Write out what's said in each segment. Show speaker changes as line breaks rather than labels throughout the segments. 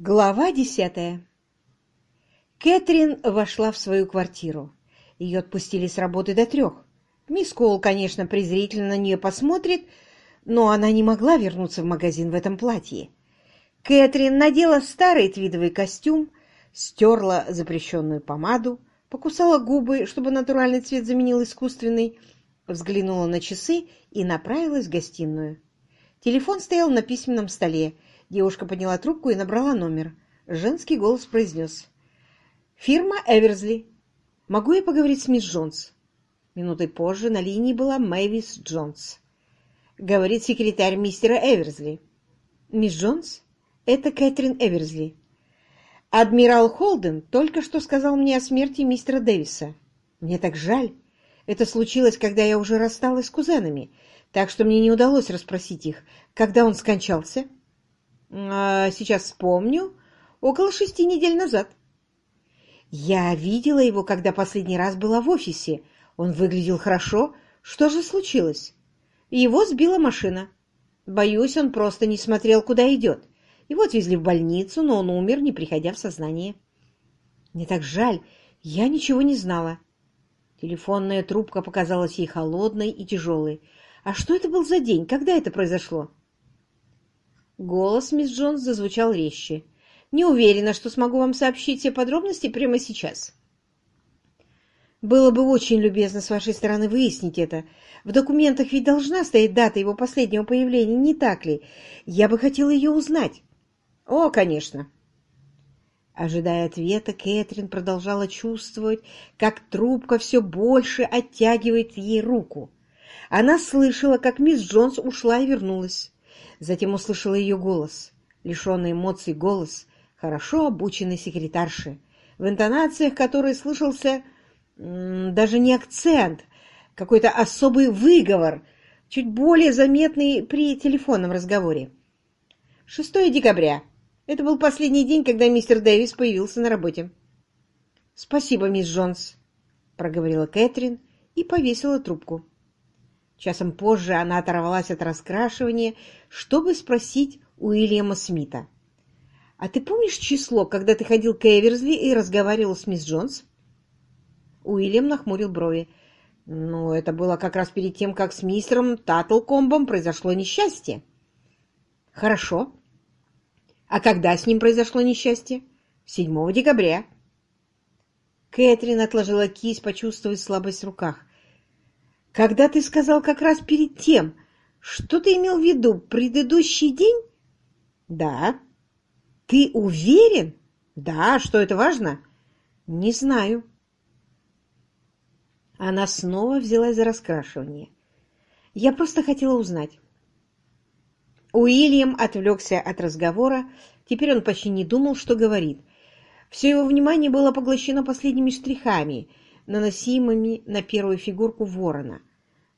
Глава десятая Кэтрин вошла в свою квартиру. Ее отпустили с работы до трех. Мисс Коул, конечно, презрительно на нее посмотрит, но она не могла вернуться в магазин в этом платье. Кэтрин надела старый твидовый костюм, стерла запрещенную помаду, покусала губы, чтобы натуральный цвет заменил искусственный, взглянула на часы и направилась в гостиную. Телефон стоял на письменном столе. Девушка подняла трубку и набрала номер. Женский голос произнес. «Фирма Эверсли. Могу я поговорить с мисс Джонс?» Минутой позже на линии была Мэвис Джонс. Говорит секретарь мистера Эверсли. «Мисс Джонс, это Кэтрин Эверсли. Адмирал Холден только что сказал мне о смерти мистера Дэвиса. Мне так жаль. Это случилось, когда я уже рассталась с кузенами, так что мне не удалось расспросить их, когда он скончался. А сейчас вспомню. Около шести недель назад. Я видела его, когда последний раз была в офисе. Он выглядел хорошо. Что же случилось? Его сбила машина. Боюсь, он просто не смотрел, куда идет. Его отвезли в больницу, но он умер, не приходя в сознание. Мне так жаль, я ничего не знала. Телефонная трубка показалась ей холодной и тяжелой. «А что это был за день? Когда это произошло?» Голос мисс Джонс зазвучал резче. «Не уверена, что смогу вам сообщить все подробности прямо сейчас». «Было бы очень любезно с вашей стороны выяснить это. В документах ведь должна стоять дата его последнего появления, не так ли? Я бы хотела ее узнать». «О, конечно», Ожидая ответа, Кэтрин продолжала чувствовать, как трубка все больше оттягивает ей руку. Она слышала, как мисс Джонс ушла и вернулась. Затем услышала ее голос, лишенный эмоций голос, хорошо обученной секретарши, в интонациях которой слышался даже не акцент, какой-то особый выговор, чуть более заметный при телефонном разговоре. 6 декабря это был последний день, когда мистер Дэвис появился на работе. «Спасибо, мисс Джонс», — проговорила Кэтрин и повесила трубку. Часом позже она оторвалась от раскрашивания, чтобы спросить Уильяма Смита. «А ты помнишь число, когда ты ходил к Эверсли и разговаривал с мисс Джонс?» Уильям нахмурил брови. «Ну, это было как раз перед тем, как с мистером Таттлкомбом произошло несчастье». «Хорошо. А когда с ним произошло несчастье? 7 декабря. Кэтрин отложила кисть, почувствовав слабость в руках. Когда ты сказал как раз перед тем, что ты имел в виду, предыдущий день? Да. Ты уверен? Да, что это важно? Не знаю. Она снова взялась за раскрашивание. Я просто хотела узнать. Уильям отвлекся от разговора, теперь он почти не думал, что говорит. Все его внимание было поглощено последними штрихами, наносимыми на первую фигурку ворона.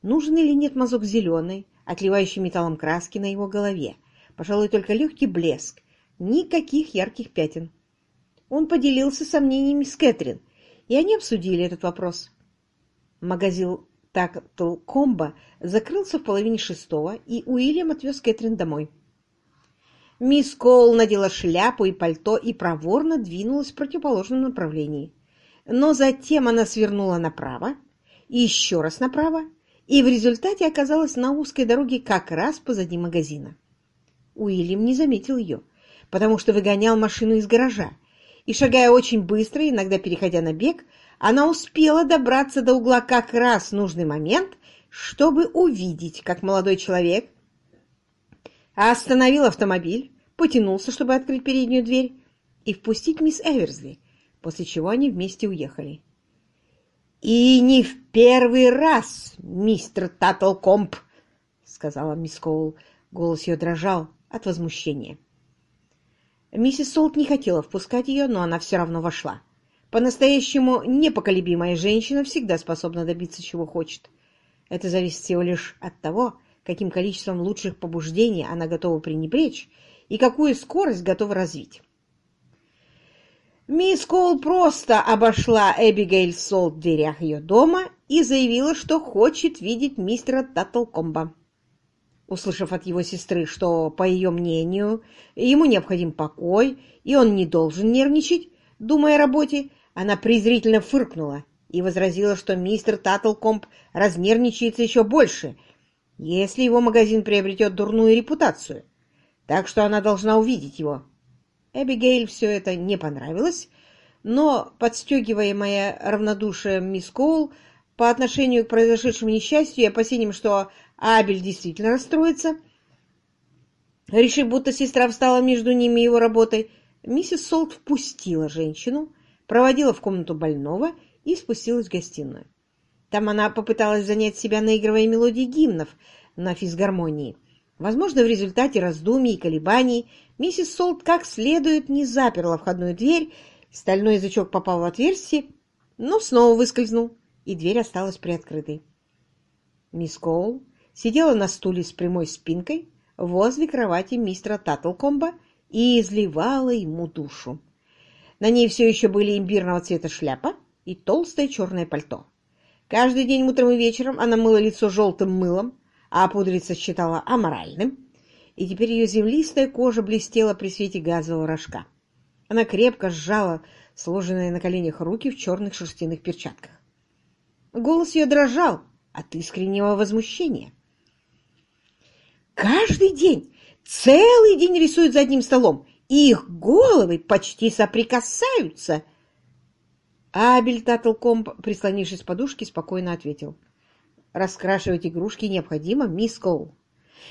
Нужен или нет мазок зеленой, отливающий металлом краски на его голове? Пожалуй, только легкий блеск, никаких ярких пятен. Он поделился сомнениями с Кэтрин, и они обсудили этот вопрос. Магазин Тактл Комбо закрылся в половине шестого, и Уильям отвез Кэтрин домой. Мисс Коул надела шляпу и пальто и проворно двинулась в противоположном направлении. Но затем она свернула направо, и еще раз направо, и в результате оказалась на узкой дороге как раз позади магазина. Уильям не заметил ее, потому что выгонял машину из гаража, и, шагая очень быстро, иногда переходя на бег, она успела добраться до угла как раз в нужный момент, чтобы увидеть, как молодой человек остановил автомобиль, потянулся, чтобы открыть переднюю дверь и впустить мисс Эверсли, после чего они вместе уехали. «И не в первый раз, мистер Таттлкомп!» — сказала мисс Коул. Голос ее дрожал от возмущения. Миссис Солт не хотела впускать ее, но она все равно вошла. По-настоящему непоколебимая женщина всегда способна добиться, чего хочет. Это зависит всего лишь от того, каким количеством лучших побуждений она готова пренебречь и какую скорость готова развить. Мисс Коул просто обошла Эбигейл Солт в дверях ее дома и заявила, что хочет видеть мистера Таттлкомба. услышав от его сестры, что, по ее мнению, ему необходим покой, и он не должен нервничать, думая о работе, она презрительно фыркнула и возразила, что мистер Таттлкомп разнервничается еще больше, если его магазин приобретет дурную репутацию, так что она должна увидеть его. Эбигейль все это не понравилось, но, подстегиваемая равнодушием мисс Коул по отношению к произошедшему несчастью и опасением, что Абель действительно расстроится, решив, будто сестра встала между ними и его работой, миссис Солт впустила женщину, проводила в комнату больного и спустилась в гостиную. Там она попыталась занять себя, наигрывая мелодии гимнов на физгармонии. Возможно, в результате раздумий и колебаний миссис Солт как следует не заперла входную дверь, стальной язычок попал в отверстие, но снова выскользнул, и дверь осталась приоткрытой. Мисс Коул сидела на стуле с прямой спинкой возле кровати мистера Таттлкомба и изливала ему душу. На ней все еще были имбирного цвета шляпа и толстое черное пальто. Каждый день утром и вечером она мыла лицо желтым мылом, а пудриться считала аморальным, и теперь ее землистая кожа блестела при свете газового рожка. Она крепко сжала сложенные на коленях руки в черных шерстяных перчатках. Голос ее дрожал от искреннего возмущения. Каждый день, целый день рисуют за одним столом, и их головы почти соприкасаются. Абель Таттлкомб, прислонившись к подушке, спокойно ответил. «Раскрашивать игрушки необходимо, мисс Коул».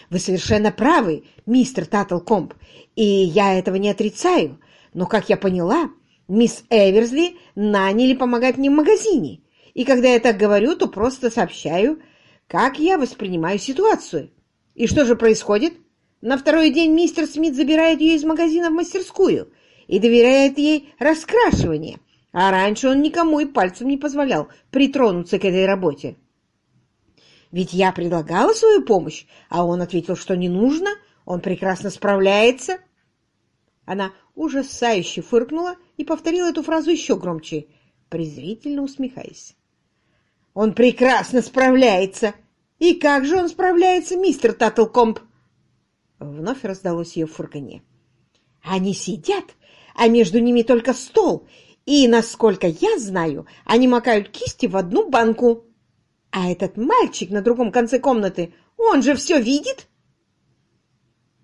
«Вы совершенно правы, мистер Таттлкомб, и я этого не отрицаю, но, как я поняла, мисс Эверсли наняли помогать мне в магазине, и когда я так говорю, то просто сообщаю, как я воспринимаю ситуацию. И что же происходит?» На второй день мистер Смит забирает ее из магазина в мастерскую и доверяет ей раскрашивание, а раньше он никому и пальцем не позволял притронуться к этой работе. Ведь я предлагала свою помощь, а он ответил, что не нужно, он прекрасно справляется. Она ужасающе фыркнула и повторила эту фразу еще громче, презрительно усмехаясь. «Он прекрасно справляется! И как же он справляется, мистер Таттлкомп?» Вновь раздалось ее фырканье. «Они сидят, а между ними только стол, и, насколько я знаю, они макают кисти в одну банку. А этот мальчик на другом конце комнаты, он же все видит!»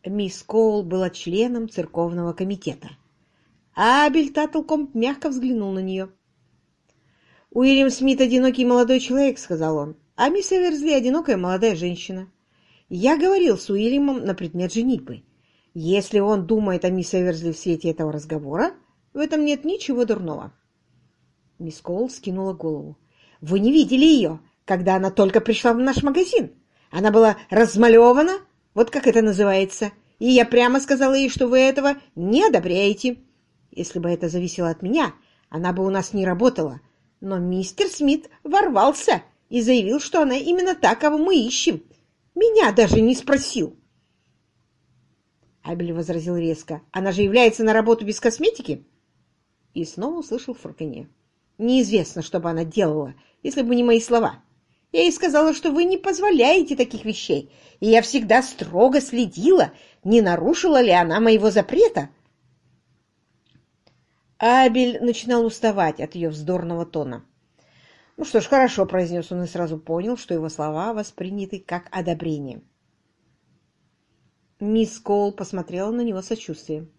Мисс Коул была членом церковного комитета. Абель Таттлкомп мягко взглянул на нее. «Уильям Смит — одинокий молодой человек», — сказал он, — «а мисс Эверсли — одинокая молодая женщина. Я говорил с Уильямом на предмет женитьбы. Если он думает о мисс Эверсли в свете этого разговора, в этом нет ничего дурного. Мисс Коул скинула голову. «Вы не видели ее, когда она только пришла в наш магазин? Она была размалевана, вот как это называется, и я прямо сказала ей, что вы этого не одобряете. Если бы это зависело от меня, она бы у нас не работала. Но мистер Смит ворвался и заявил, что она именно та, кого мы ищем, меня даже не спросил. Абель возразил резко. Она же является на работу без косметики. И снова услышал фырканье. Неизвестно, что бы она делала, если бы не мои слова. Я ей сказала, что вы не позволяете таких вещей, и я всегда строго следила, не нарушила ли она моего запрета. Абель начинал уставать от ее вздорного тона. «Ну что ж, хорошо», — произнес он и сразу понял, что его слова восприняты как одобрение. Мисс Коул посмотрела на него сочувствием.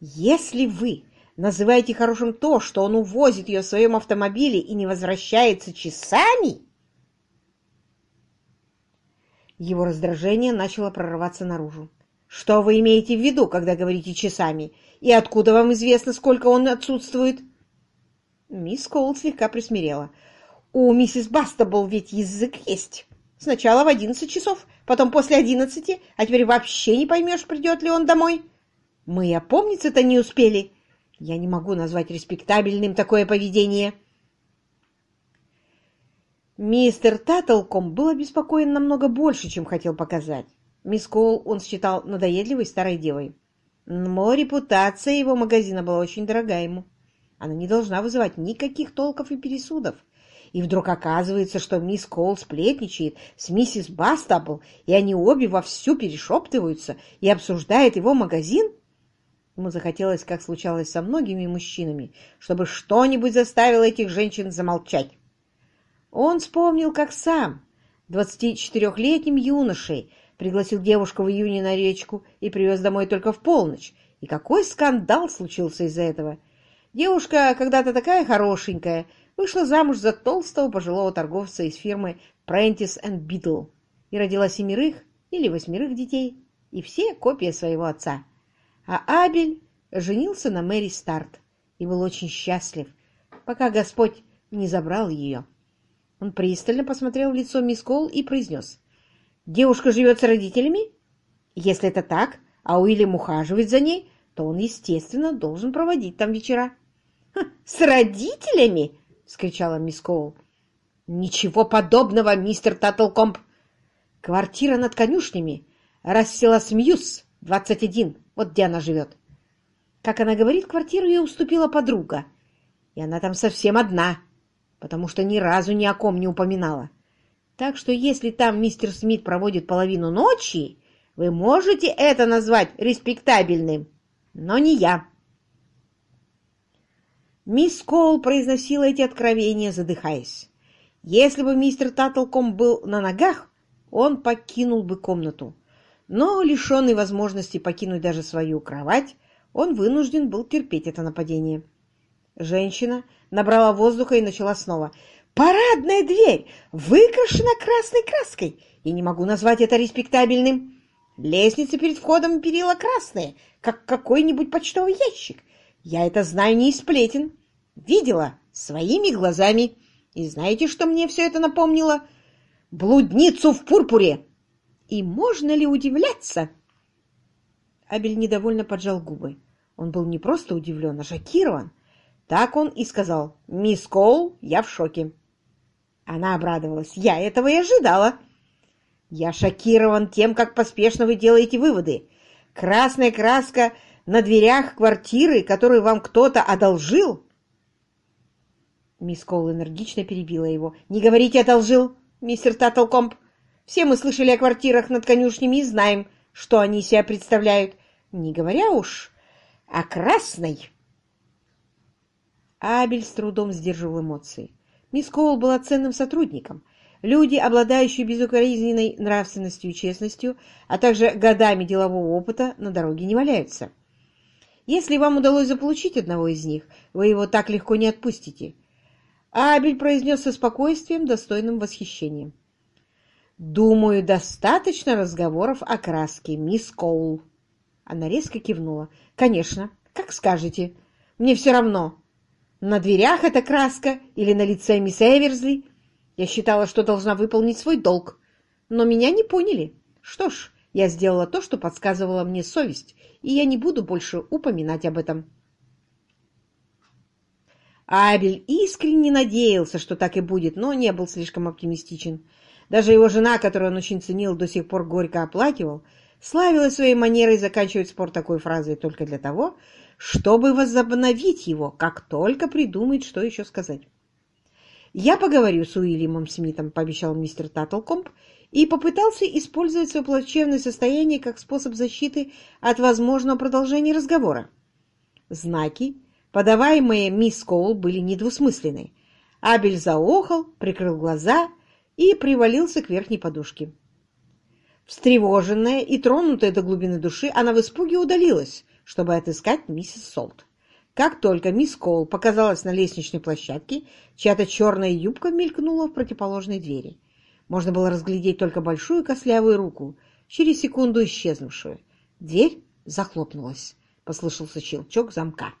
«Если вы называете хорошим то, что он увозит ее в своем автомобиле и не возвращается часами...» Его раздражение начало прорываться наружу. «Что вы имеете в виду, когда говорите часами? И откуда вам известно, сколько он отсутствует?» Мисс Коул слегка присмирела. У миссис Бастабл ведь язык есть. Сначала в одиннадцать часов, потом после одиннадцати, а теперь вообще не поймешь, придет ли он домой. Мы опомниться-то не успели. Я не могу назвать респектабельным такое поведение. Мистер Таттлком был обеспокоен намного больше, чем хотел показать. Мисс Коул он считал надоедливой старой девой. Но репутация его магазина была очень дорога ему. Она не должна вызывать никаких толков и пересудов и вдруг оказывается, что мисс Коул сплетничает с миссис Бастабл, и они обе вовсю перешептываются и обсуждают его магазин? Ему захотелось, как случалось со многими мужчинами, чтобы что-нибудь заставило этих женщин замолчать. Он вспомнил, как сам, 24-летним юношей, пригласил девушку в июне на речку и привез домой только в полночь. И какой скандал случился из-за этого! Девушка, когда-то такая хорошенькая, вышла замуж за толстого пожилого торговца из фирмы Prentice and Beetle и родила семерых или восьмерых детей, и все копия своего отца. А Абель женился на Мэри Старт и был очень счастлив, пока Господь не забрал ее. Он пристально посмотрел в лицо мисс Кол и произнес. «Девушка живет с родителями? Если это так, а Уильям ухаживает за ней, то он, естественно, должен проводить там вечера». «С родителями?» — вскричала мисс Коул. «Ничего подобного, мистер Таттлкомп! Квартира над конюшнями, Расселас Мьюз, 21, вот где она живет. Как она говорит, квартиру ей уступила подруга, и она там совсем одна, потому что ни разу ни о ком не упоминала. Так что если там мистер Смит проводит половину ночи, вы можете это назвать респектабельным, но не я». Мисс Коул произносила эти откровения, задыхаясь. Если бы мистер Таттлком был на ногах, он покинул бы комнату. Но, лишенный возможности покинуть даже свою кровать, он вынужден был терпеть это нападение. Женщина набрала воздуха и начала снова. «Парадная дверь выкрашена красной краской, и не могу назвать это респектабельным. Лестница перед входом перила красные, как какой-нибудь почтовый ящик. Я это знаю не из сплетен. Видела своими глазами. И знаете, что мне все это напомнило? Блудницу в пурпуре. И можно ли удивляться? Абель недовольно поджал губы. Он был не просто удивлен, а шокирован. Так он и сказал. «Мисс Коул, я в шоке». Она обрадовалась. «Я этого и ожидала». «Я шокирован тем, как поспешно вы делаете выводы. Красная краска на дверях квартиры, которую вам кто-то одолжил?» Мисс Коул энергично перебила его. «Не говорите «одолжил», мистер Таттлкомп. Все мы слышали о квартирах над конюшнями и знаем, что они себя представляют. Не говоря уж о красной». Абель с трудом сдерживал эмоции. Мисс Коул была ценным сотрудником. Люди, обладающие безукоризненной нравственностью и честностью, а также годами делового опыта, на дороге не валяются. Если вам удалось заполучить одного из них, вы его так легко не отпустите. Абель произнес со спокойствием, достойным восхищения. «Думаю, достаточно разговоров о краске, мисс Коул». Она резко кивнула. «Конечно, как скажете. Мне все равно. На дверях эта краска или на лице мисс Эверсли. Я считала, что должна выполнить свой долг. Но меня не поняли. Что ж, я сделала то, что подсказывала мне совесть, и я не буду больше упоминать об этом. Абель искренне надеялся, что так и будет, но не был слишком оптимистичен. Даже его жена, которую он очень ценил, до сих пор горько оплакивал, славилась своей манерой заканчивать спор такой фразой только для того, чтобы возобновить его, как только придумает, что еще сказать. «Я поговорю с Уильямом Смитом», — пообещал мистер Таттлкомп, и попытался использовать свое плачевное состояние как способ защиты от возможного продолжения разговора. Знаки, подаваемые мисс Коул, были недвусмысленны. Абель заохал, прикрыл глаза и привалился к верхней подушке. Встревоженная и тронутая до глубины души, она в испуге удалилась, чтобы отыскать миссис Солт. Как только мисс Коул показалась на лестничной площадке, чья-то черная юбка мелькнула в противоположной двери. Можно было разглядеть только большую костлявую руку, через секунду исчезнувшую. Дверь захлопнулась. Послышался щелчок замка.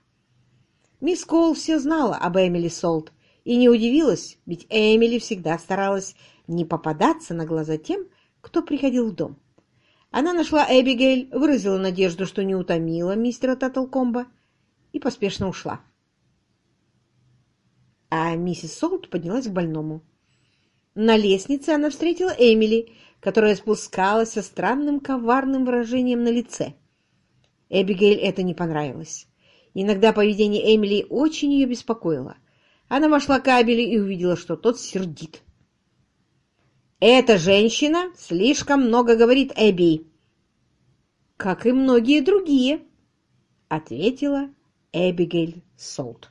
Мисс Коул все знала об Эмили Солт и не удивилась, ведь Эмили всегда старалась не попадаться на глаза тем, кто приходил в дом. Она нашла Эбигейль, выразила надежду, что не утомила мистера Таттлкомба, и поспешно ушла. А миссис Солт поднялась к больному. На лестнице она встретила Эмили, которая спускалась со странным коварным выражением на лице. Эбигейль это не понравилось. Иногда поведение Эмили очень ее беспокоило. Она вошла к Абелю и увидела, что тот сердит. «Эта женщина слишком много говорит Эбби». «Как и многие другие», — ответила Эбигейль Солт.